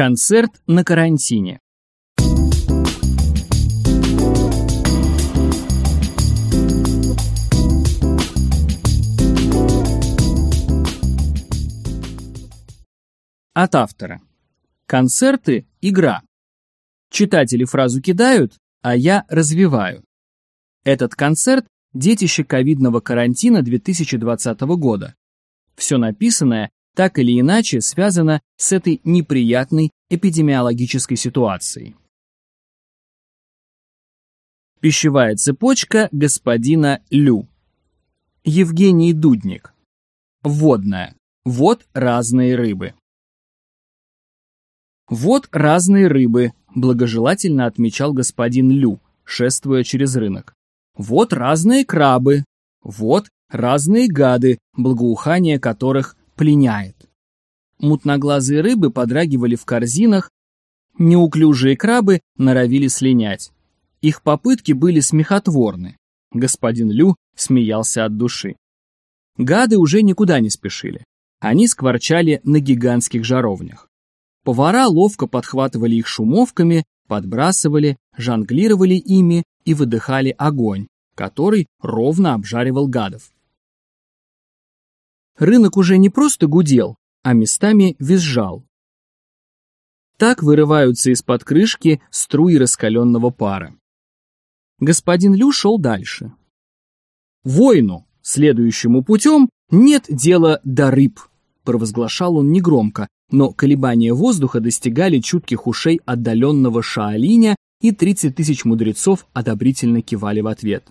Концерт на карантине. От автора. Концерты – игра. Читатели фразу кидают, а я развиваю. Этот концерт – детище ковидного карантина 2020 года. Все написанное так или иначе связано с этой неприятной эпидемиологической ситуацией. Пищевая цепочка господина Лю. Евгений Дудник. Водная. Вот разные рыбы. Вот разные рыбы, благожелательно отмечал господин Лю, шествуя через рынок. Вот разные крабы. Вот разные гады, благоухание которых пленяет. Мутноглазые рыбы подрагивали в корзинах, неуклюжие крабы норовили слинять. Их попытки были смехотворны. Господин Лю смеялся от души. Гады уже никуда не спешили. Они скворчали на гигантских жаровнях. Повара ловко подхватывали их шумовками, подбрасывали, жонглировали ими и выдыхали огонь, который ровно обжаривал гадов. Рынок уже не просто гудел, а местами визжал. Так вырываются из-под крышки струи раскаленного пара. Господин Лю шел дальше. «Воину, следующему путем, нет дела до рыб», провозглашал он негромко, но колебания воздуха достигали чутких ушей отдаленного Шаолиня, и 30 тысяч мудрецов одобрительно кивали в ответ.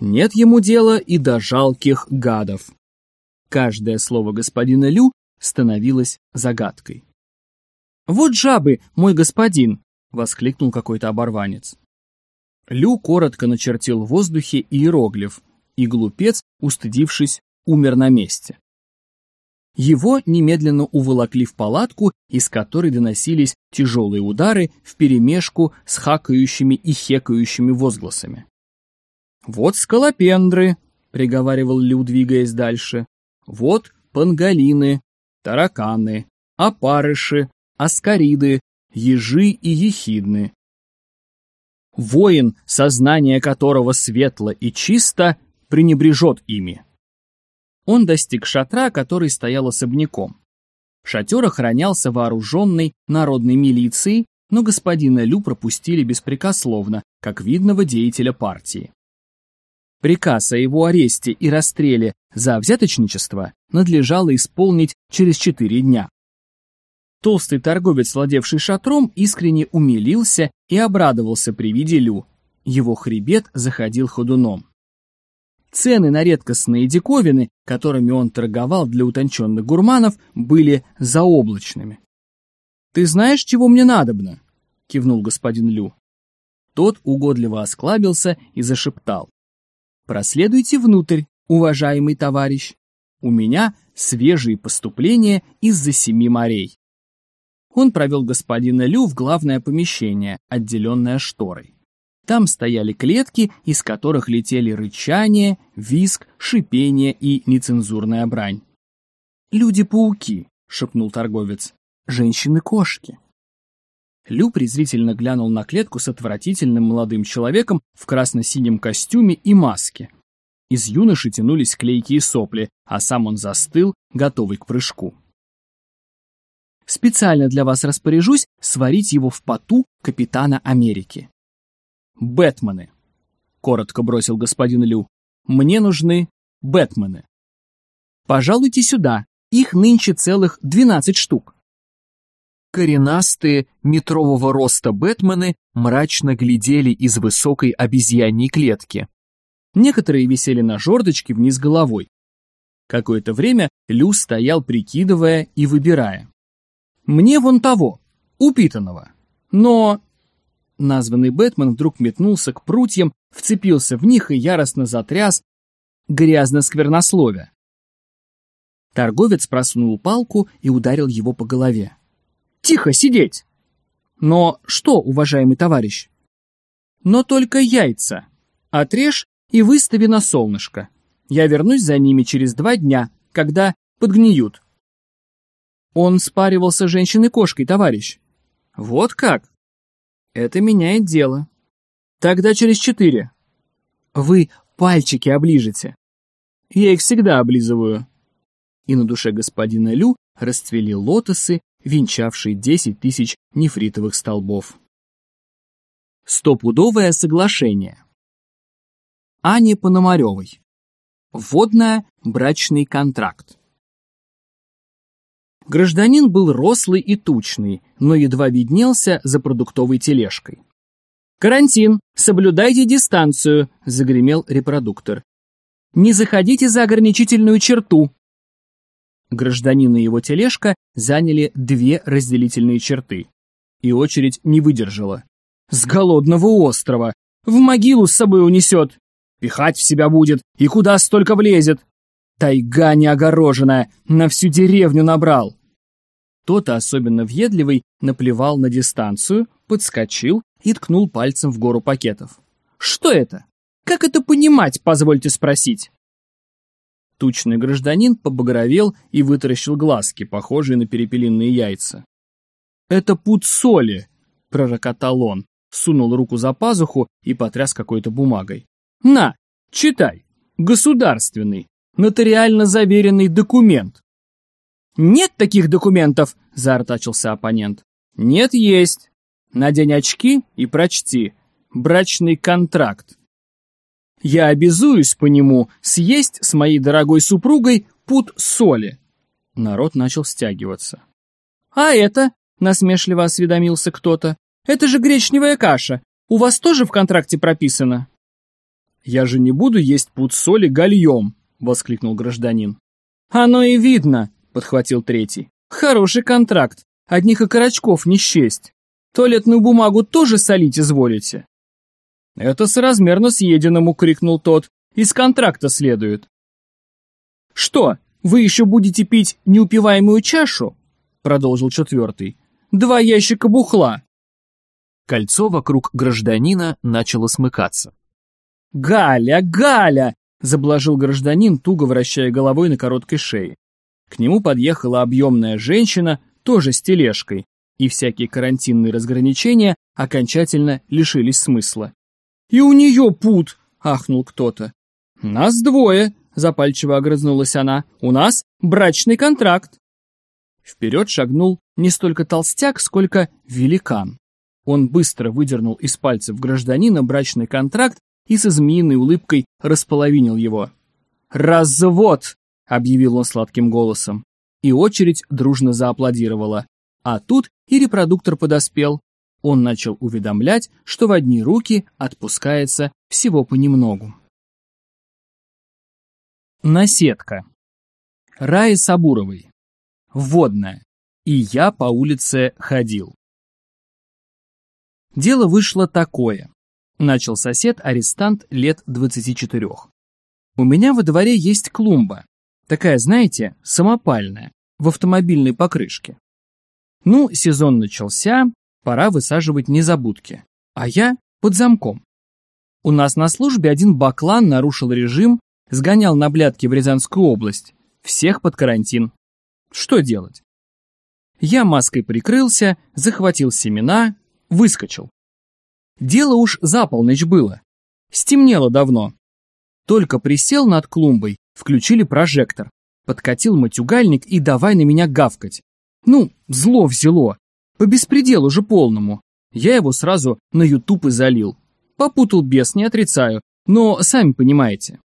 Нет ему дела и до жалких гадов. Каждое слово господина Лю становилось загадкой. «Вот жабы, мой господин!» — воскликнул какой-то оборванец. Лю коротко начертил в воздухе иероглиф, и глупец, устыдившись, умер на месте. Его немедленно уволокли в палатку, из которой доносились тяжелые удары вперемешку с хакающими и хекающими возгласами. «Вот скалопендры!» — приговаривал Лю, двигаясь дальше. Вот панголины, тараканы, опарыши, аскариды, ежи и ехидны. Воин, сознание которого светло и чисто, пренебрежет ими. Он достиг шатра, который стоял особняком. Шатер охранялся вооруженной народной милицией, но господина Лю пропустили беспрекословно, как видного деятеля партии. Приказ о его аресте и расстреле за взяточничество надлежало исполнить через четыре дня. Толстый торговец, владевший шатром, искренне умилился и обрадовался при виде Лю. Его хребет заходил ходуном. Цены на редкостные диковины, которыми он торговал для утонченных гурманов, были заоблачными. «Ты знаешь, чего мне надобно?» — кивнул господин Лю. Тот угодливо осклабился и зашептал. Проследуйте внутрь, уважаемый товарищ. У меня свежие поступления из-за семи морей. Он провел господина Лю в главное помещение, отделенное шторой. Там стояли клетки, из которых летели рычание, виск, шипение и нецензурная брань. «Люди-пауки», — шепнул торговец, — «женщины-кошки». Лю презрительно глянул на клетку с отвратительным молодым человеком в красно-синем костюме и маске. Из юноши тянулись клейкие сопли, а сам он застыл, готовый к прыжку. Специально для вас распоряжусь сварить его в поту капитана Америки. Бэтмены, коротко бросил господин Лю. Мне нужны Бэтмены. Пожалуйте сюда, их нынче целых двенадцать штук. Коренастые, метрового роста Бэтмены мрачно глядели из высокой обезьяньей клетки. Некоторые висели на жердочке вниз головой. Какое-то время Лю стоял, прикидывая и выбирая. «Мне вон того, упитанного. Но...» Названный Бэтмен вдруг метнулся к прутьям, вцепился в них и яростно затряс, грязно сквернословя. Торговец просунул палку и ударил его по голове. Тихо сидеть! Но что, уважаемый товарищ? Но только яйца. Отрежь и выстави на солнышко. Я вернусь за ними через два дня, когда подгниют. Он спаривался женщиной-кошкой, товарищ. Вот как? Это меняет дело. Тогда через четыре. Вы пальчики оближете. Я их всегда облизываю. И на душе господина Лю расцвели лотосы, венчавшие десять тысяч нефритовых столбов. Стопудовое соглашение. Ане Пономаревой. Вводная брачный контракт. Гражданин был рослый и тучный, но едва виднелся за продуктовой тележкой. «Карантин! Соблюдайте дистанцию!» — загремел репродуктор. «Не заходите за ограничительную черту!» Гражданин и его тележка заняли две разделительные черты. И очередь не выдержала. «С голодного острова! В могилу с собой унесет! Пихать в себя будет, и куда столько влезет! Тайга неогороженная, на всю деревню набрал!» Кто-то, особенно въедливый, наплевал на дистанцию, подскочил и ткнул пальцем в гору пакетов. «Что это? Как это понимать, позвольте спросить?» Тучный гражданин побагровел и вытаращил глазки, похожие на перепелиные яйца. «Это пуд соли!» — пророкотал он, сунул руку за пазуху и потряс какой-то бумагой. «На, читай! Государственный, нотариально заверенный документ. «Нет таких документов!» – заортачился оппонент. «Нет, есть. Надень очки и прочти. Брачный контракт. Я обязуюсь по нему съесть с моей дорогой супругой пуд соли». Народ начал стягиваться. «А это?» – насмешливо осведомился кто-то. «Это же гречневая каша. У вас тоже в контракте прописано?» «Я же не буду есть пуд соли гальем!» — воскликнул гражданин. «Оно и видно!» подхватил третий. «Хороший контракт. Одних окорочков не счесть. Туалетную бумагу тоже солить изволите?» «Это соразмерно съеденному», — крикнул тот. «Из контракта следует». «Что, вы еще будете пить неупиваемую чашу?» — продолжил четвертый. «Два ящика бухла». Кольцо вокруг гражданина начало смыкаться. «Галя, Галя!» — заблажил гражданин, туго вращая головой на короткой шее. К нему подъехала объемная женщина, тоже с тележкой, и всякие карантинные разграничения окончательно лишились смысла. «И у нее пут!» — ахнул кто-то. «Нас двое!» — запальчиво огрызнулась она. «У нас брачный контракт!» Вперед шагнул не столько толстяк, сколько великан. Он быстро выдернул из пальцев гражданина брачный контракт и со змеиной улыбкой располовинил его. «Развод!» объявил он сладким голосом. И очередь дружно зааплодировала. А тут и репродуктор подоспел. Он начал уведомлять, что в одни руки отпускается всего понемногу. Наседка. Раи Сабуровой. Вводная. И я по улице ходил. Дело вышло такое. Начал сосед-арестант лет 24. У меня во дворе есть клумба, Такая, знаете, самопальная, в автомобильной покрышке. Ну, сезон начался, пора высаживать незабудки. А я под замком. У нас на службе один баклан нарушил режим, сгонял на блядки в Рязанскую область. Всех под карантин. Что делать? Я маской прикрылся, захватил семена, выскочил. Дело уж за полночь было. Стемнело давно. Только присел над клумбой, Включили прожектор. Подкатил матюгальник и давай на меня гавкать. Ну, зло взяло. По беспределу же полному. Я его сразу на ютуб и залил. Попутал бес, не отрицаю, но сами понимаете.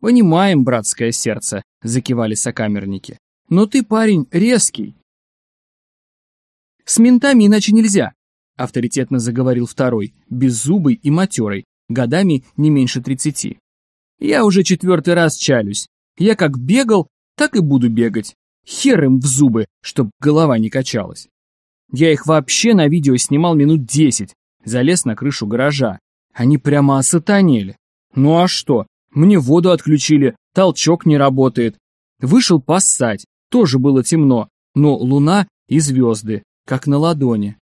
Понимаем, братское сердце, закивали сокамерники. Но ты, парень, резкий. С ментами иначе нельзя, авторитетно заговорил второй, беззубый и матерый, годами не меньше тридцати. Я уже четвертый раз чалюсь. Я как бегал, так и буду бегать. Хер им в зубы, чтоб голова не качалась. Я их вообще на видео снимал минут десять. Залез на крышу гаража. Они прямо осатанели. Ну а что? Мне воду отключили, толчок не работает. Вышел поссать. Тоже было темно, но луна и звезды, как на ладони.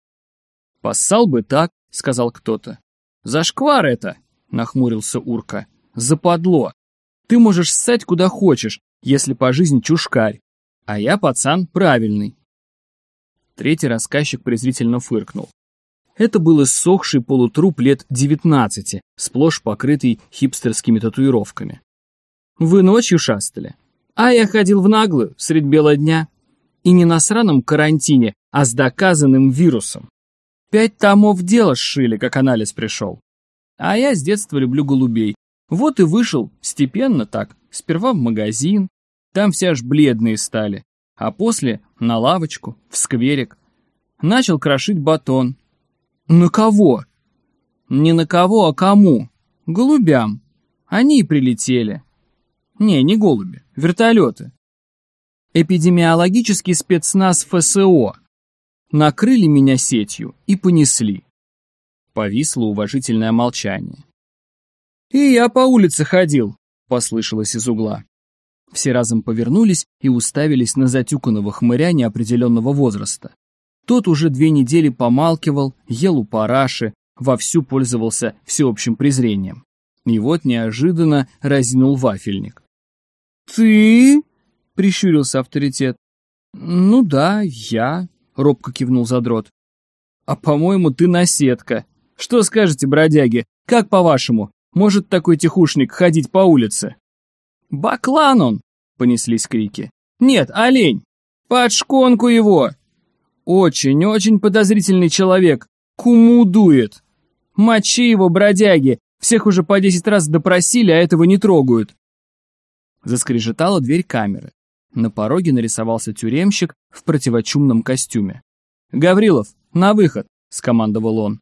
«Поссал бы так», — сказал кто-то. «Зашквар это», — нахмурился Урка. Западло. Ты можешь ссать куда хочешь, если по жизни чушкарь. А я пацан правильный. Третий рассказчик презрительно фыркнул. Это был иссохший полутруп лет девятнадцати, сплошь покрытый хипстерскими татуировками. Вы ночью шастали, а я ходил в наглую, средь бела дня. И не на сраном карантине, а с доказанным вирусом. Пять томов дела сшили, как анализ пришел. А я с детства люблю голубей. Вот и вышел, степенно так, сперва в магазин, там все аж бледные стали, а после на лавочку, в скверик. Начал крошить батон. На кого? Не на кого, а кому? Голубям. Они и прилетели. Не, не голуби, вертолеты. Эпидемиологический спецназ ФСО. Накрыли меня сетью и понесли. Повисло уважительное молчание. «И я по улице ходил», — послышалось из угла. Все разом повернулись и уставились на затюканного хмыря неопределенного возраста. Тот уже две недели помалкивал, ел у параши, вовсю пользовался всеобщим презрением. И вот неожиданно разинул вафельник. «Ты?» — прищурился авторитет. «Ну да, я», — робко кивнул задрот. «А по-моему, ты наседка. Что скажете, бродяги? Как по-вашему, может такой тихушник ходить по улице?» «Баклан он!» — понеслись крики. «Нет, олень! Под шконку его!» «Очень-очень подозрительный человек. Куму дует. Мочи его, бродяги! Всех уже по десять раз допросили, а этого не трогают. Заскрежетала дверь камеры. На пороге нарисовался тюремщик в противочумном костюме. «Гаврилов, на выход!» — скомандовал он.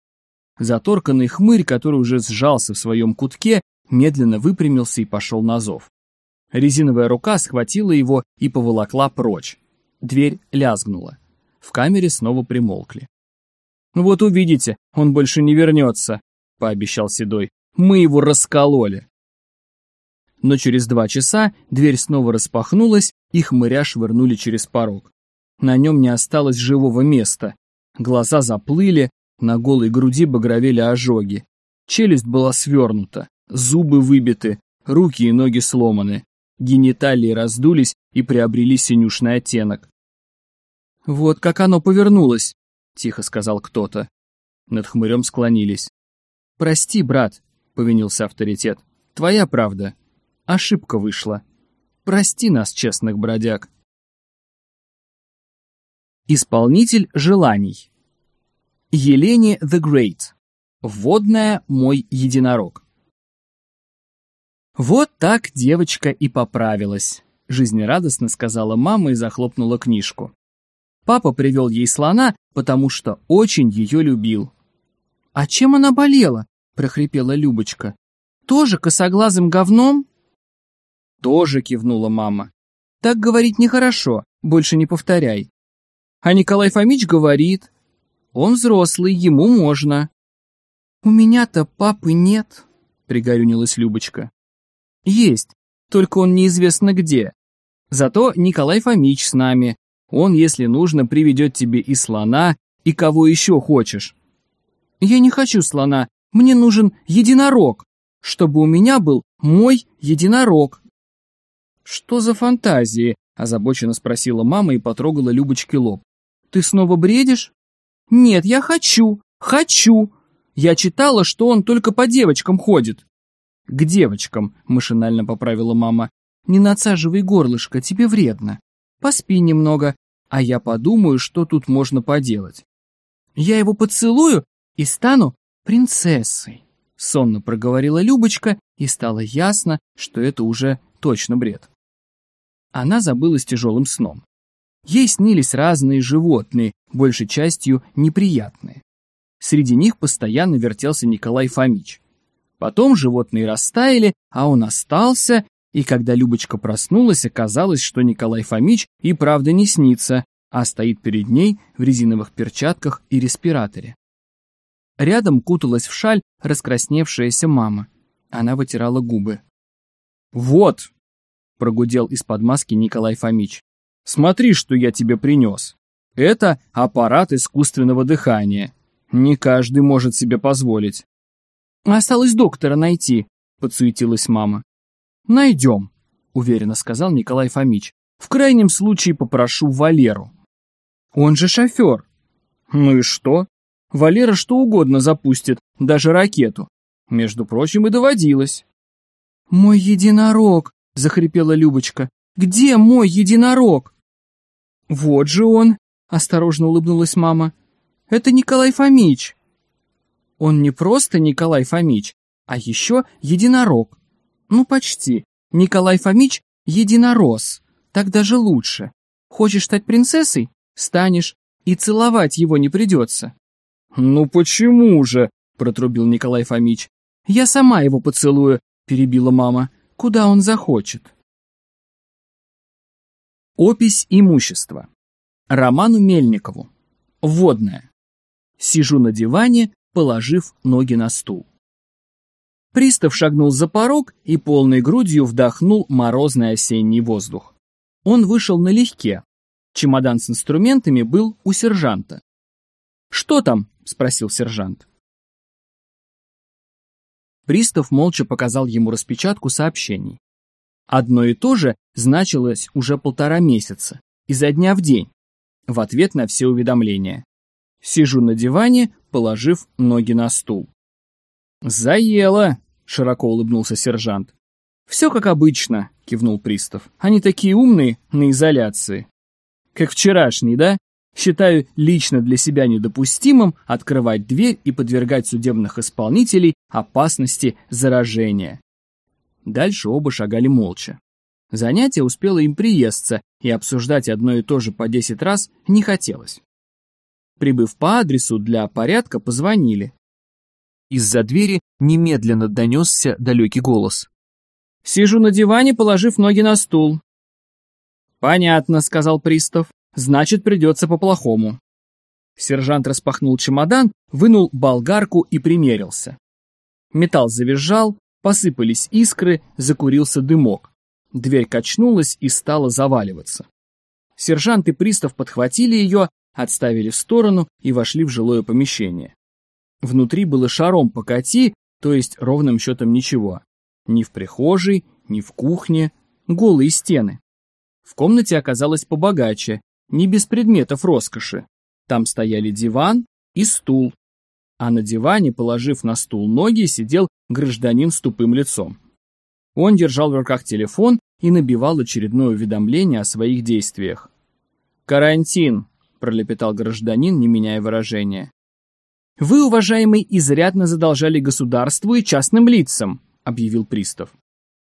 Заторканный хмырь, который уже сжался в своем кутке, медленно выпрямился и пошел на зов. Резиновая рука схватила его и поволокла прочь. Дверь лязгнула. В камере снова примолкли. «Вот увидите, он больше не вернется», — пообещал Седой. «Мы его раскололи» но через два часа дверь снова распахнулась, и хмыря швырнули через порог. На нем не осталось живого места. Глаза заплыли, на голой груди багровели ожоги. Челюсть была свернута, зубы выбиты, руки и ноги сломаны. Гениталии раздулись и приобрели синюшный оттенок. «Вот как оно повернулось», — тихо сказал кто-то. Над хмырем склонились. «Прости, брат», — повинился авторитет. «Твоя правда. Ошибка вышла. Прости нас, честных бродяг. Исполнитель желаний. Елене the Great. Вводная «Мой единорог». Вот так девочка и поправилась, жизнерадостно сказала мама и захлопнула книжку. Папа привел ей слона, потому что очень ее любил. «А чем она болела?» – прохрипела Любочка. «Тоже косоглазым говном?» Тоже кивнула мама. Так говорить нехорошо, больше не повторяй. А Николай Фомич говорит, он взрослый, ему можно. У меня-то папы нет, пригорюнилась Любочка. Есть, только он неизвестно где. Зато Николай Фомич с нами. Он, если нужно, приведет тебе и слона, и кого еще хочешь. Я не хочу слона, мне нужен единорог, чтобы у меня был мой единорог. «Что за фантазии?» – озабоченно спросила мама и потрогала Любочке лоб. «Ты снова бредишь?» «Нет, я хочу, хочу. Я читала, что он только по девочкам ходит». «К девочкам», – машинально поправила мама. «Не надсаживай горлышко, тебе вредно. Поспи немного, а я подумаю, что тут можно поделать. Я его поцелую и стану принцессой», — сонно проговорила Любочка, и стало ясно, что это уже точно бред она забылась тяжелым сном. Ей снились разные животные, большей частью неприятные. Среди них постоянно вертелся Николай Фомич. Потом животные растаяли, а он остался, и когда Любочка проснулась, оказалось, что Николай Фомич и правда не снится, а стоит перед ней в резиновых перчатках и респираторе. Рядом куталась в шаль раскрасневшаяся мама. Она вытирала губы. «Вот!» — прогудел из-под маски Николай Фомич. «Смотри, что я тебе принес. Это аппарат искусственного дыхания. Не каждый может себе позволить». «Осталось доктора найти», — подсуетилась мама. «Найдем», — уверенно сказал Николай Фомич. «В крайнем случае попрошу Валеру». Он же шофер. Ну и что? Валера что угодно запустит, даже ракету. Между прочим, и доводилось. «Мой единорог!» — захрипела Любочка. «Где мой единорог?» «Вот же он!» — осторожно улыбнулась мама. «Это Николай Фомич!» «Он не просто Николай Фомич, а еще единорог. Ну, почти. Николай Фомич — единорос. Так даже лучше. Хочешь стать принцессой? Станешь. И целовать его не придется». «Ну почему же?» — протрубил Николай Фомич. «Я сама его поцелую», — перебила мама. «Куда он захочет?» Опись имущества. Роману Мельникову. Вводная. Сижу на диване, положив ноги на стул. Пристав шагнул за порог и полной грудью вдохнул морозный осенний воздух. Он вышел налегке. Чемодан с инструментами был у сержанта. «Что там?» — спросил сержант. Пристав молча показал ему распечатку сообщений. Одно и то же значилось уже полтора месяца, изо дня в день, в ответ на все уведомления. Сижу на диване, положив ноги на стул. «Заело!» — широко улыбнулся сержант. «Все как обычно», — кивнул пристав. «Они такие умные на изоляции». «Как вчерашний, да? Считаю лично для себя недопустимым открывать дверь и подвергать судебных исполнителей опасности заражения». Дальше оба шагали молча. Занятие успело им приесться, и обсуждать одно и то же по десять раз не хотелось. Прибыв по адресу, для порядка позвонили. Из-за двери немедленно донесся далекий голос. «Сижу на диване, положив ноги на стул». «Понятно», — сказал пристав. «Значит, придется по-плохому». Сержант распахнул чемодан, вынул болгарку и примерился. Металл завизжал, посыпались искры, закурился дымок. Дверь качнулась и стала заваливаться. Сержант и пристав подхватили ее, отставили в сторону и вошли в жилое помещение. Внутри было шаром покати, то есть ровным счетом ничего. Ни в прихожей, ни в кухне, голые стены. В комнате оказалось побогаче, не без предметов роскоши. Там стояли диван и стул. А на диване, положив на стул ноги, сидел гражданин с тупым лицом. Он держал в руках телефон и набивал очередное уведомление о своих действиях. «Карантин», — пролепетал гражданин, не меняя выражения. «Вы, уважаемый, изрядно задолжали государству и частным лицам», — объявил пристав.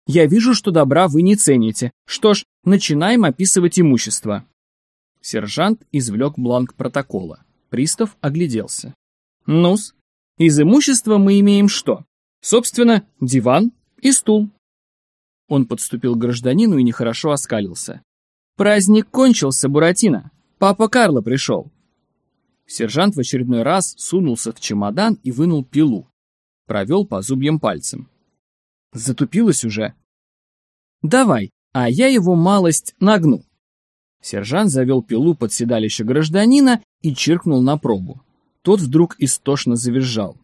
«Я вижу, что добра вы не цените. Что ж, начинаем описывать имущество». Сержант извлек бланк протокола. Пристав огляделся. «Ну-с, из имущества мы имеем что? Собственно, диван и стул. Он подступил к гражданину и нехорошо оскалился. «Праздник кончился, Буратино. Папа Карло пришел». Сержант в очередной раз сунулся в чемодан и вынул пилу. Провел по зубьям пальцем. Затупилась уже. «Давай, а я его малость нагну». Сержант завел пилу под седалище гражданина и чиркнул на пробу. Тот вдруг истошно завизжал.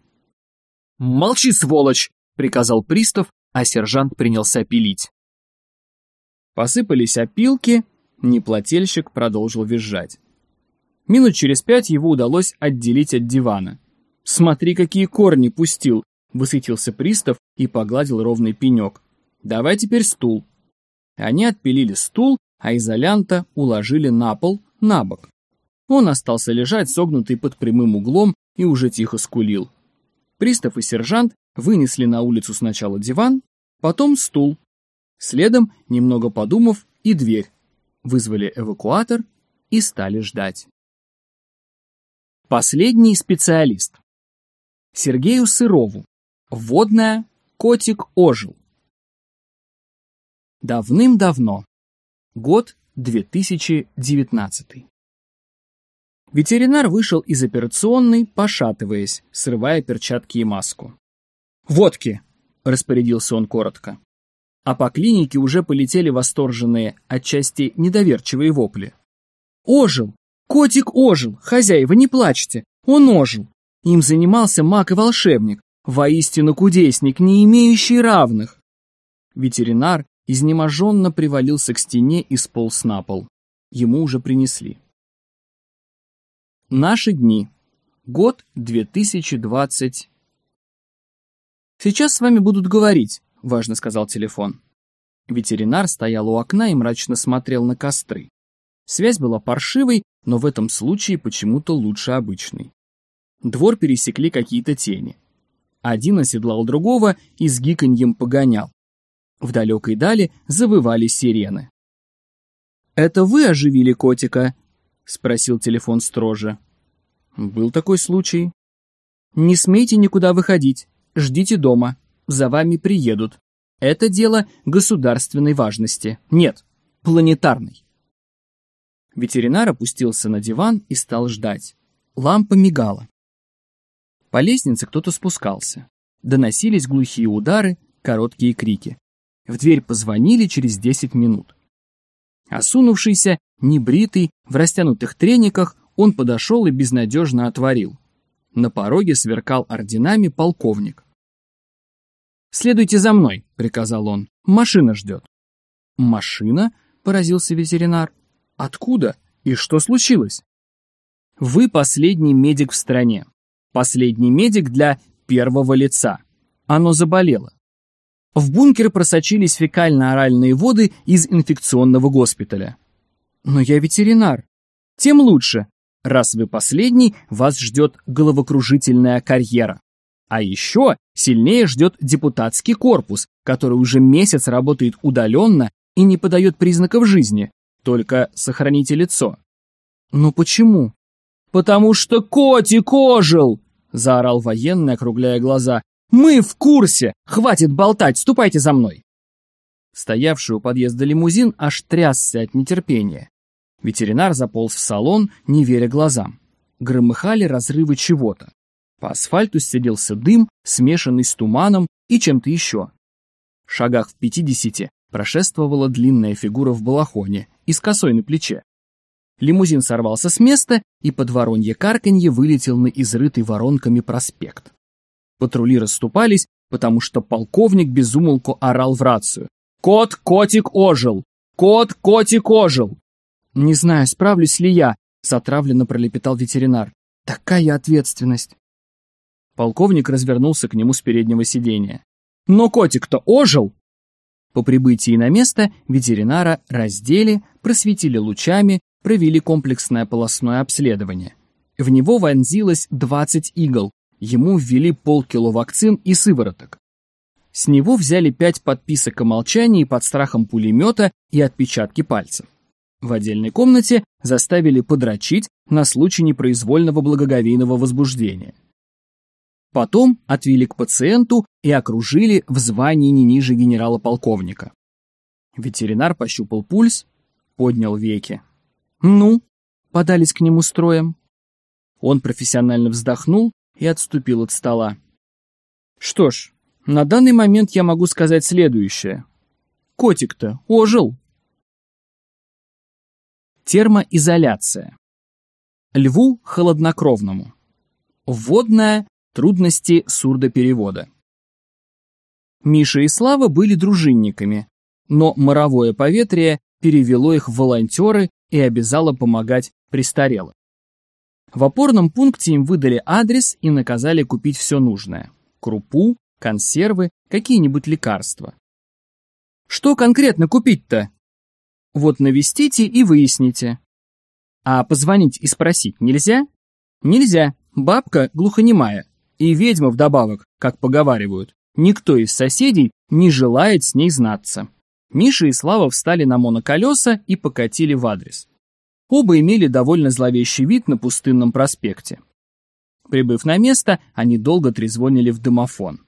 «Молчи, сволочь!» — приказал пристав а сержант принялся пилить. Посыпались опилки, неплательщик продолжил визжать. Минут через пять его удалось отделить от дивана. «Смотри, какие корни пустил!» — высветился пристав и погладил ровный пенек. «Давай теперь стул». Они отпилили стул, а изолянта уложили на пол, на бок. Он остался лежать, согнутый под прямым углом, и уже тихо скулил. Пристав и сержант вынесли на улицу сначала диван, потом стул. Следом, немного подумав, и дверь. Вызвали эвакуатор и стали ждать. Последний специалист. Сергею Сырову. Вводная «Котик ожил». Давным-давно. Год 2019. Ветеринар вышел из операционной, пошатываясь, срывая перчатки и маску. «Водки!» — распорядился он коротко. А по клинике уже полетели восторженные, отчасти недоверчивые вопли. «Ожил! Котик ожил! Хозяева, не плачьте! Он ожил! Им занимался маг и волшебник, воистину кудесник, не имеющий равных!» Ветеринар изнеможенно привалился к стене и сполз на пол. Ему уже принесли. Наши дни. Год 2020. Сейчас с вами будут говорить, важно сказал телефон. Ветеринар стоял у окна и мрачно смотрел на костры. Связь была паршивой, но в этом случае почему-то лучше обычной. Двор пересекли какие-то тени. Один оседлал другого и с гиканьем погонял. В далекой дали завывали сирены. «Это вы оживили котика?» — спросил телефон строже. «Был такой случай». «Не смейте никуда выходить. Ждите дома. За вами приедут. Это дело государственной важности. Нет, планетарной». Ветеринар опустился на диван и стал ждать. Лампа мигала. По лестнице кто-то спускался. Доносились глухие удары, короткие крики. В дверь позвонили через 10 минут. Осунувшийся, небритый, в растянутых трениках, он подошел и безнадежно отворил. На пороге сверкал орденами полковник. «Следуйте за мной», — приказал он. «Машина ждет». «Машина?» — поразился ветеринар. Откуда? И что случилось? Вы последний медик в стране. Последний медик для первого лица. Оно заболело. В бункер просочились фекально-оральные воды из инфекционного госпиталя. Но я ветеринар. Тем лучше. Раз вы последний, вас ждет головокружительная карьера. А еще сильнее ждет депутатский корпус, который уже месяц работает удаленно и не подает признаков жизни, только сохраните лицо. Но почему? Потому что котик ожил! Заорал военный, округляя глаза. Мы в курсе! Хватит болтать, ступайте за мной! Стоявший у подъезда лимузин аж трясся от нетерпения. Ветеринар заполз в салон, не веря глазам. Громыхали разрывы чего-то. По асфальту стелился дым, смешанный с туманом и чем-то еще. В шагах в пятидесяти прошествовала длинная фигура в балахоне и с косой на плече. Лимузин сорвался с места и под воронье карканье вылетел на изрытый воронками проспект. Патрули расступались, потому что полковник безумолку орал в рацию. «Кот, котик ожил! Кот, котик ожил!» «Не знаю, справлюсь ли я», — затравленно пролепетал ветеринар. «Такая ответственность!» Полковник развернулся к нему с переднего сиденья. «Но котик-то ожил!» По прибытии на место ветеринара раздели, просветили лучами, провели комплексное полостное обследование. В него вонзилось 20 игл, ему ввели полкило вакцин и сывороток. С него взяли пять подписок о молчании под страхом пулемета и отпечатки пальцев. В отдельной комнате заставили подрочить на случай непроизвольного благоговейного возбуждения. Потом отвели к пациенту и окружили в звании не ниже генерала-полковника. Ветеринар пощупал пульс, поднял веки. «Ну?» — подались к нему строем. Он профессионально вздохнул и отступил от стола. «Что ж, на данный момент я могу сказать следующее. Котик-то ожил!» Термоизоляция. Льву холоднокровному. Вводная Трудности сурдоперевода. Миша и Слава были дружинниками, но моровое поветрие перевело их в волонтеры и обязало помогать престарелым. В опорном пункте им выдали адрес и наказали купить все нужное – крупу, консервы, какие-нибудь лекарства. Что конкретно купить-то? Вот навестите и выясните. А позвонить и спросить нельзя? Нельзя, бабка глухонемая. И ведьма вдобавок, как поговаривают, никто из соседей не желает с ней знаться. Миша и Слава встали на моноколеса и покатили в адрес. Оба имели довольно зловещий вид на пустынном проспекте. Прибыв на место, они долго трезвонили в домофон.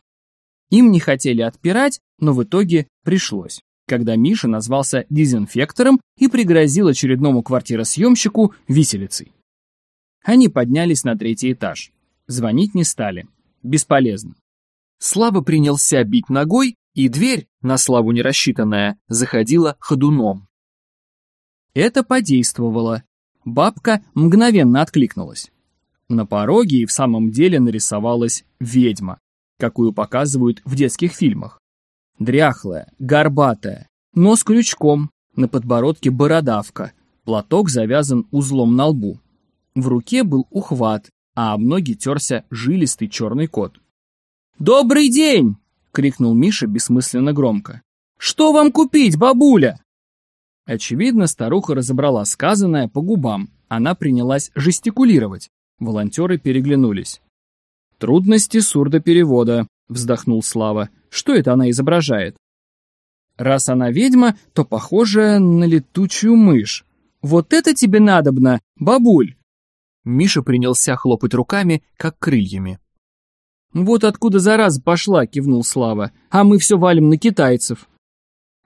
Им не хотели отпирать, но в итоге пришлось, когда Миша назвался дезинфектором и пригрозил очередному квартиросъемщику виселицей. Они поднялись на третий этаж. Звонить не стали. Бесполезно. Слава принялся бить ногой, и дверь, на славу не рассчитанная, заходила ходуном. Это подействовало. Бабка мгновенно откликнулась. На пороге и в самом деле нарисовалась ведьма, какую показывают в детских фильмах. Дряхлая, горбатая, нос крючком, на подбородке бородавка, платок завязан узлом на лбу. В руке был ухват, а об ноги терся жилистый черный кот. «Добрый день!» — крикнул Миша бессмысленно громко. «Что вам купить, бабуля?» Очевидно, старуха разобрала сказанное по губам. Она принялась жестикулировать. Волонтеры переглянулись. «Трудности сурдоперевода», — вздохнул Слава. «Что это она изображает?» «Раз она ведьма, то похожая на летучую мышь. Вот это тебе надобно, бабуль!» Миша принялся хлопать руками, как крыльями. «Вот откуда зараза пошла», — кивнул Слава, «а мы все валим на китайцев».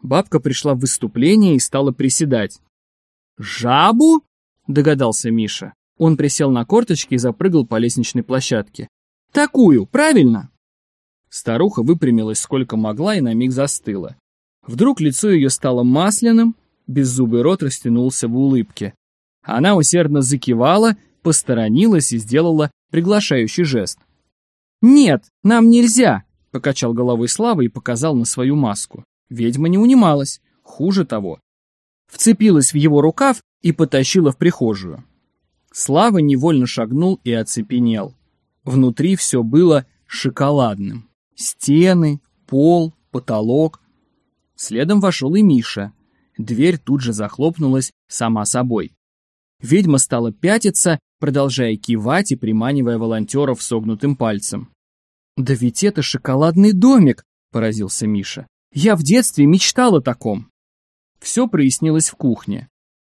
Бабка пришла в выступление и стала приседать. «Жабу?» — догадался Миша. Он присел на корточки и запрыгал по лестничной площадке. «Такую, правильно?» Старуха выпрямилась сколько могла и на миг застыла. Вдруг лицо ее стало масляным, беззубый рот растянулся в улыбке. Она усердно закивала, посторонилась и сделала приглашающий жест. «Нет, нам нельзя!» — покачал головой Слава и показал на свою маску. Ведьма не унималась. Хуже того. Вцепилась в его рукав и потащила в прихожую. Слава невольно шагнул и оцепенел. Внутри все было шоколадным. Стены, пол, потолок. Следом вошел и Миша. Дверь тут же захлопнулась сама собой. Ведьма стала пятиться, продолжая кивать и приманивая волонтеров согнутым пальцем. «Да ведь это шоколадный домик!» — поразился Миша. «Я в детстве мечтал о таком!» Все прояснилось в кухне.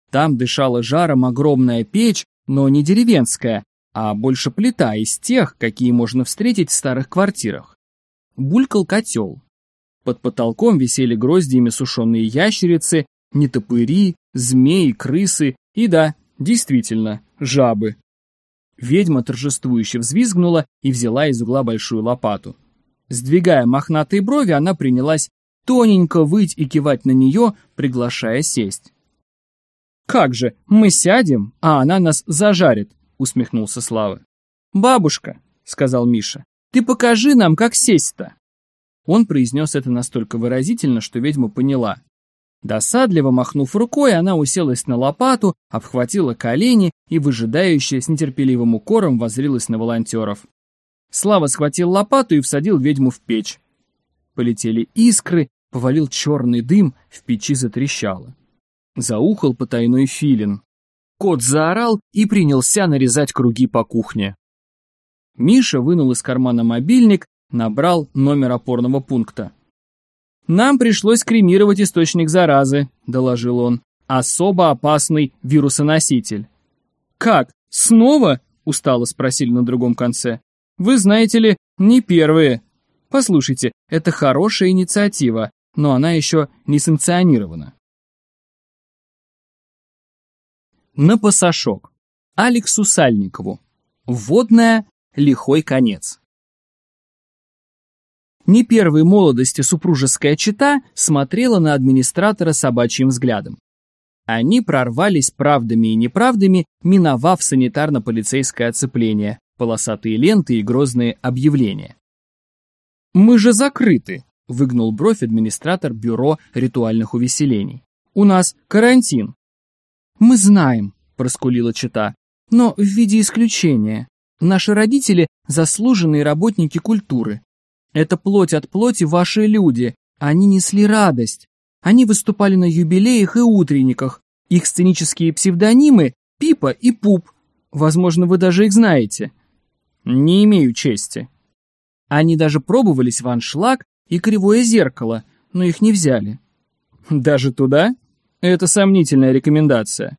Там дышала жаром огромная печь, но не деревенская, а больше плита из тех, какие можно встретить в старых квартирах. Булькал котел. Под потолком висели гроздьями сушеные ящерицы, нетопыри, змеи, крысы и, да, действительно, жабы. Ведьма торжествующе взвизгнула и взяла из угла большую лопату. Сдвигая мохнатые брови, она принялась тоненько выть и кивать на нее, приглашая сесть. «Как же, мы сядем, а она нас зажарит», — усмехнулся Слава. «Бабушка», — сказал Миша, — «ты покажи нам, как сесть-то». Он произнес это настолько выразительно, что ведьма поняла. Досадливо махнув рукой, она уселась на лопату, обхватила колени и, выжидающе, с нетерпеливым укором возрилась на волонтеров. Слава схватил лопату и всадил ведьму в печь. Полетели искры, повалил черный дым, в печи затрещало. Заухал потайной филин. Кот заорал и принялся нарезать круги по кухне. Миша вынул из кармана мобильник, набрал номер опорного пункта. «Нам пришлось кремировать источник заразы», — доложил он. «Особо опасный вирусоноситель». «Как? Снова?» — устало спросили на другом конце. «Вы знаете ли, не первые. Послушайте, это хорошая инициатива, но она еще не санкционирована». На пасашок. Алексу Сальникову. Вводная «Лихой конец». Не первой молодости супружеская чета смотрела на администратора собачьим взглядом. Они прорвались правдами и неправдами, миновав санитарно-полицейское оцепление, полосатые ленты и грозные объявления. «Мы же закрыты», — выгнул бровь администратор бюро ритуальных увеселений. «У нас карантин». «Мы знаем», — проскулила чита, — «но в виде исключения. Наши родители — заслуженные работники культуры. Это плоть от плоти ваши люди. Они несли радость. Они выступали на юбилеях и утренниках. Их сценические псевдонимы — Пипа и Пуп. Возможно, вы даже их знаете. Не имею чести. Они даже пробовались в аншлаг и кривое зеркало, но их не взяли. Даже туда? Это сомнительная рекомендация.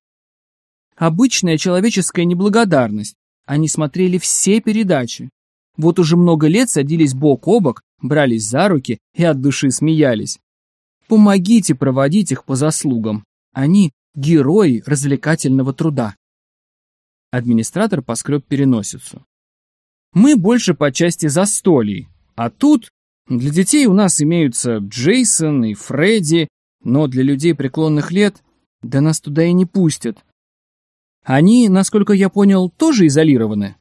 Обычная человеческая неблагодарность. Они смотрели все передачи. Вот уже много лет садились бок о бок, брались за руки и от души смеялись. Помогите проводить их по заслугам. Они — герои развлекательного труда. Администратор поскреб переносицу. Мы больше по части застолий, а тут для детей у нас имеются Джейсон и Фредди, но для людей преклонных лет да нас туда и не пустят. Они, насколько я понял, тоже изолированы.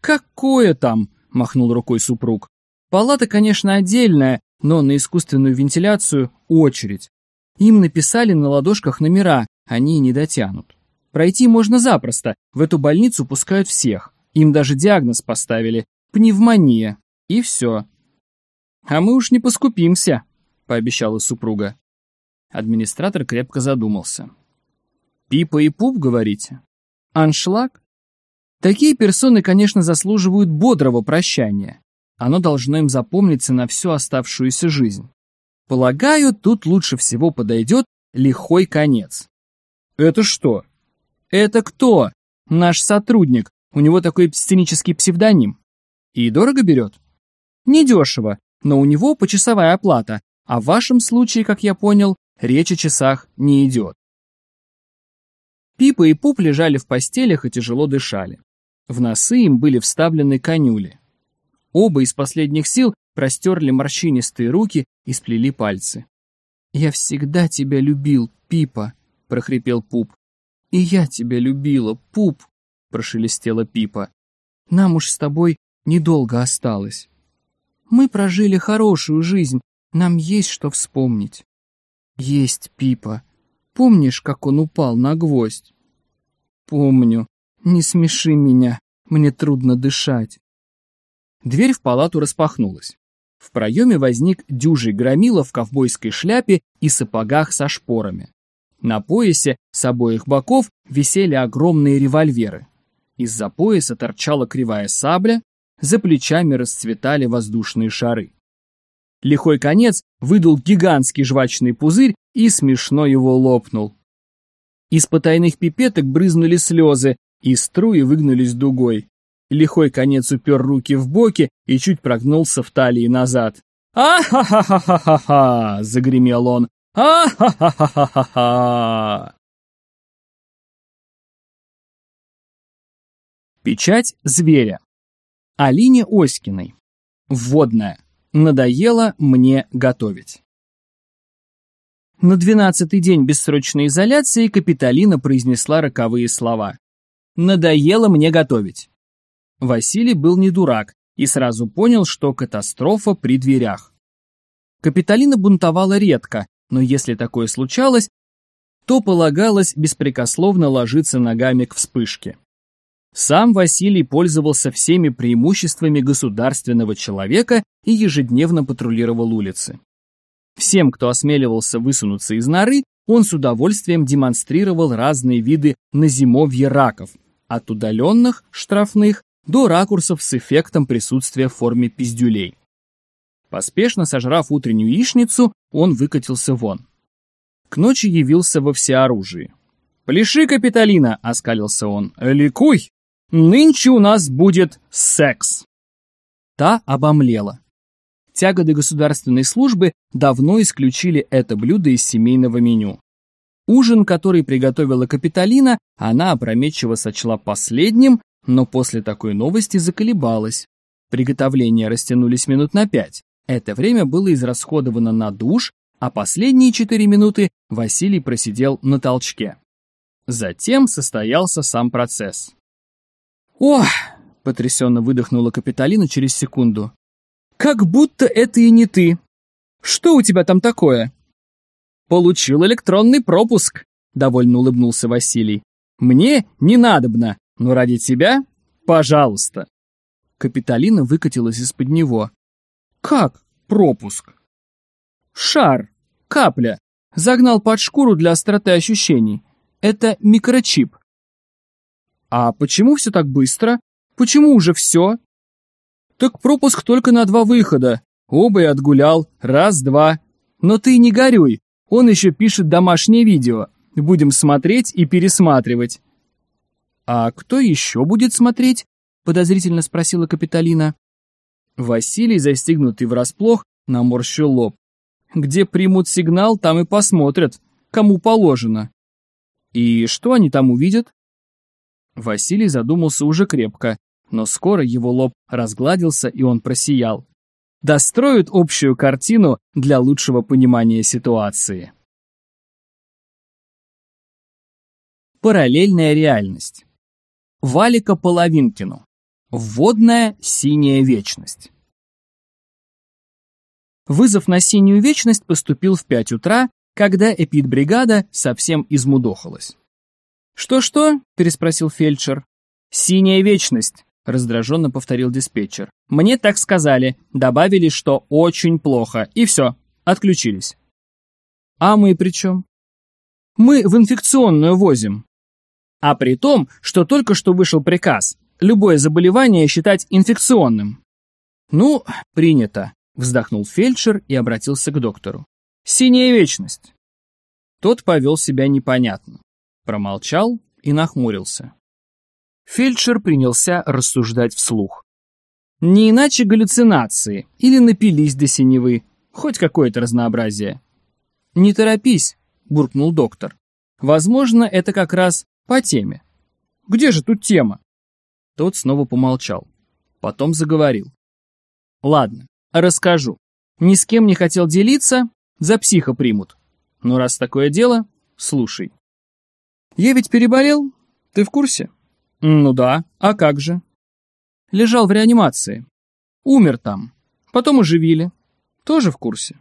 Какое там? — махнул рукой супруг. «Палата, конечно, отдельная, но на искусственную вентиляцию очередь. Им написали на ладошках номера, они не дотянут». Пройти можно запросто, в эту больницу пускают всех. Им даже диагноз поставили – пневмония. И все. А мы уж не поскупимся, пообещала супруга. Администратор крепко задумался. Пипа и Пуп, говорите? Аншлаг? Такие персоны, конечно, заслуживают бодрого прощания. Оно должно им запомниться на всю оставшуюся жизнь. Полагаю, тут лучше всего подойдет лихой конец. Это что? Это кто? Наш сотрудник. У него такой сценический псевдоним. И дорого берет? Недешево, но у него почасовая оплата, а в вашем случае, как я понял, речь о часах не идет. Пипа и Пуп лежали в постелях и тяжело дышали. В носы им были вставлены канюли. Оба из последних сил простерли морщинистые руки и сплели пальцы. «Я всегда тебя любил, Пипа», — прохрипел Пуп. «И я тебя любила, Пуп», — прошелестела Пипа. «Нам уж с тобой недолго осталось. Мы прожили хорошую жизнь, нам есть что вспомнить». «Есть, Пипа. Помнишь, как он упал на гвоздь?» «Помню. Не смеши меня, мне трудно дышать». Дверь в палату распахнулась. В проеме возник дюжий громила в ковбойской шляпе и сапогах со шпорами. На поясе с обоих боков висели огромные револьверы. Из-за пояса торчала кривая сабля, за плечами расцветали воздушные шары. Лихой конец выдал гигантский жвачный пузырь и смешно его лопнул. Из потайных пипеток брызнули слезы, и струи выгнулись дугой. Лихой конец упер руки в боки и чуть прогнулся в талии назад. «А-ха-ха-ха-ха-ха!» — загремел он. «А-ха-ха-ха-ха-ха!» Печать зверя. Алине Оськиной. Вводная. Надоело мне готовить. На двенадцатый день бессрочной изоляции Капитолина произнесла роковые слова. «Надоело мне готовить». Василий был не дурак и сразу понял, что катастрофа при дверях. Капитолина бунтовала редко, но если такое случалось, то полагалось беспрекословно ложиться ногами к вспышке. Сам Василий пользовался всеми преимуществами государственного человека и ежедневно патрулировал улицы. Всем, кто осмеливался высунуться из норы, он с удовольствием демонстрировал разные виды назимовья раков, от удаленных, штрафных, до ракурсов с эффектом присутствия в форме пиздюлей. Поспешно сожрав утреннюю яичницу, он выкатился вон. К ночи явился во всеоружии. «Пляши, Капитолина!» — оскалился он. «Ликуй! Нынче у нас будет секс!» Та обомлела. Тяготы государственной службы давно исключили это блюдо из семейного меню. Ужин, который приготовила Капитолина, она опрометчиво сочла последним но после такой новости заколебалась. Приготовления растянулись минут на пять. Это время было израсходовано на душ, а последние четыре минуты Василий просидел на толчке. Затем состоялся сам процесс. «Ох!» — потрясенно выдохнула Капитолина через секунду. «Как будто это и не ты. Что у тебя там такое?» «Получил электронный пропуск», — довольно улыбнулся Василий. «Мне не надобно, но ради тебя, пожалуйста. Капитолина выкатилась из-под него. Как пропуск? Шар, капля. Загнал под шкуру для остроты ощущений. Это микрочип. А почему все так быстро? Почему уже все? Так пропуск только на два выхода. Оба и отгулял. Раз-два. Но ты не горюй. Он еще пишет домашнее видео. Будем смотреть и пересматривать. «А кто еще будет смотреть?» — подозрительно спросила Капитолина. Василий, застигнутый врасплох, наморщил лоб. «Где примут сигнал, там и посмотрят, кому положено». «И что они там увидят?» Василий задумался уже крепко, но скоро его лоб разгладился, и он просиял. «Достроят общую картину для лучшего понимания ситуации». Параллельная реальность Валика Половинкину. Вводная синяя вечность. Вызов на синюю вечность поступил в 5 утра, когда эпидбригада совсем измудохалась. «Что-что?» — переспросил фельдшер. «Синяя вечность», — раздраженно повторил диспетчер. «Мне так сказали. Добавили, что очень плохо. И все. Отключились». «А мы при чем?» «Мы в инфекционную возим». «А при том, что только что вышел приказ. Любое заболевание считать инфекционным». «Ну, принято», — вздохнул фельдшер и обратился к доктору. «Синяя вечность». Тот повел себя непонятно промолчал и нахмурился. Фельдшер принялся рассуждать вслух. Не иначе галлюцинации, или напились до синевы, хоть какое-то разнообразие. «Не торопись», — буркнул доктор. «Возможно, это как раз по теме». «Где же тут тема?» Тот снова помолчал. Потом заговорил. «Ладно, расскажу. Ни с кем не хотел делиться, за психа примут. Но раз такое дело, слушай. Я ведь переболел, ты в курсе? Ну да, а как же? Лежал в реанимации. Умер там. Потом оживили. Тоже в курсе.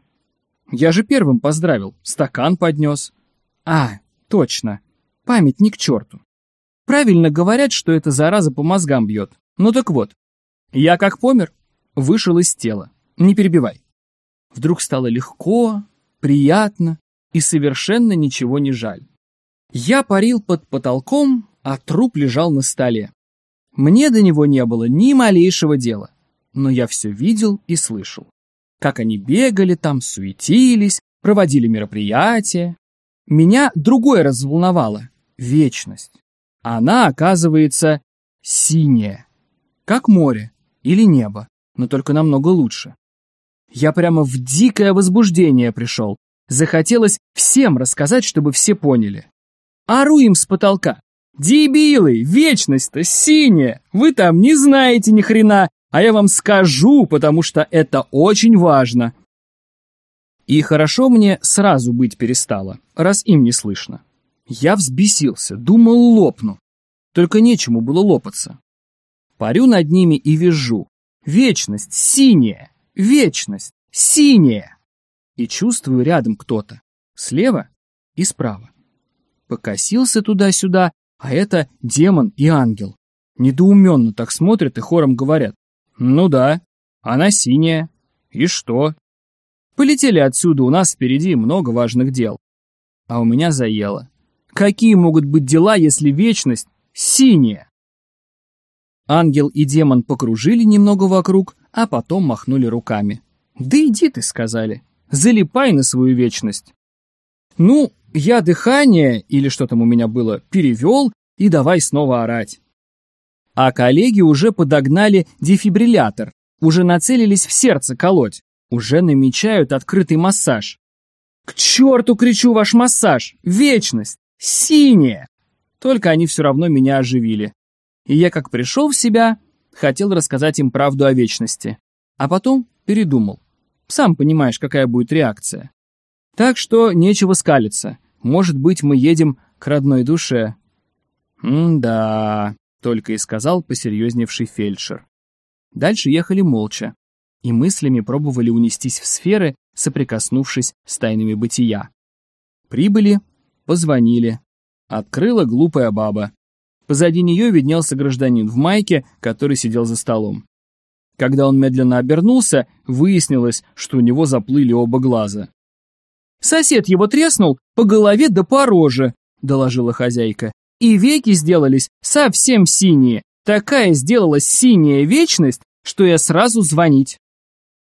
Я же первым поздравил, стакан поднес. А, точно. Память ни к черту. Правильно говорят, что эта зараза по мозгам бьет. Ну так вот, я как помер, вышел из тела. Не перебивай. Вдруг стало легко, приятно и совершенно ничего не жаль. Я парил под потолком, а труп лежал на столе. Мне до него не было ни малейшего дела, но я все видел и слышал. Как они бегали там, суетились, проводили мероприятия. Меня другое разволновало — вечность. Она, оказывается, синяя, как море или небо, но только намного лучше. Я прямо в дикое возбуждение пришел. Захотелось всем рассказать, чтобы все поняли. Ору им с потолка. «Дебилы, вечность-то синяя! Вы там не знаете ни хрена, а я вам скажу, потому что это очень важно!» И хорошо мне сразу быть перестало, раз им не слышно. Я взбесился, думал, лопну. Только нечему было лопаться. Парю над ними и вижу. Вечность синяя, вечность синяя. И чувствую рядом кто-то. Слева и справа покосился туда-сюда, а это демон и ангел. Недоуменно так смотрят и хором говорят. «Ну да, она синяя. И что?» Полетели отсюда, у нас впереди много важных дел. А у меня заело. Какие могут быть дела, если вечность синяя? Ангел и демон покружили немного вокруг, а потом махнули руками. «Да иди ты», — сказали, — «залипай на свою вечность». Ну, я дыхание, или что там у меня было, перевел, и давай снова орать. А коллеги уже подогнали дефибриллятор, уже нацелились в сердце колоть, уже намечают открытый массаж. «К черту кричу ваш массаж! Вечность! Синяя!» Только они все равно меня оживили. И я, как пришел в себя, хотел рассказать им правду о вечности. А потом передумал. Сам понимаешь, какая будет реакция. Так что нечего скалиться. Может быть, мы едем к родной душе. «М-да», — только и сказал посерьезневший фельдшер. Дальше ехали молча, и мыслями пробовали унестись в сферы, соприкоснувшись с тайнами бытия. Прибыли, позвонили. Открыла глупая баба. Позади нее виднелся гражданин в майке, который сидел за столом. Когда он медленно обернулся, выяснилось, что у него заплыли оба глаза. Сосед его треснул по голове да по роже, доложила хозяйка. И веки сделались совсем синие. Такая сделалась синяя вечность, что я сразу звонить.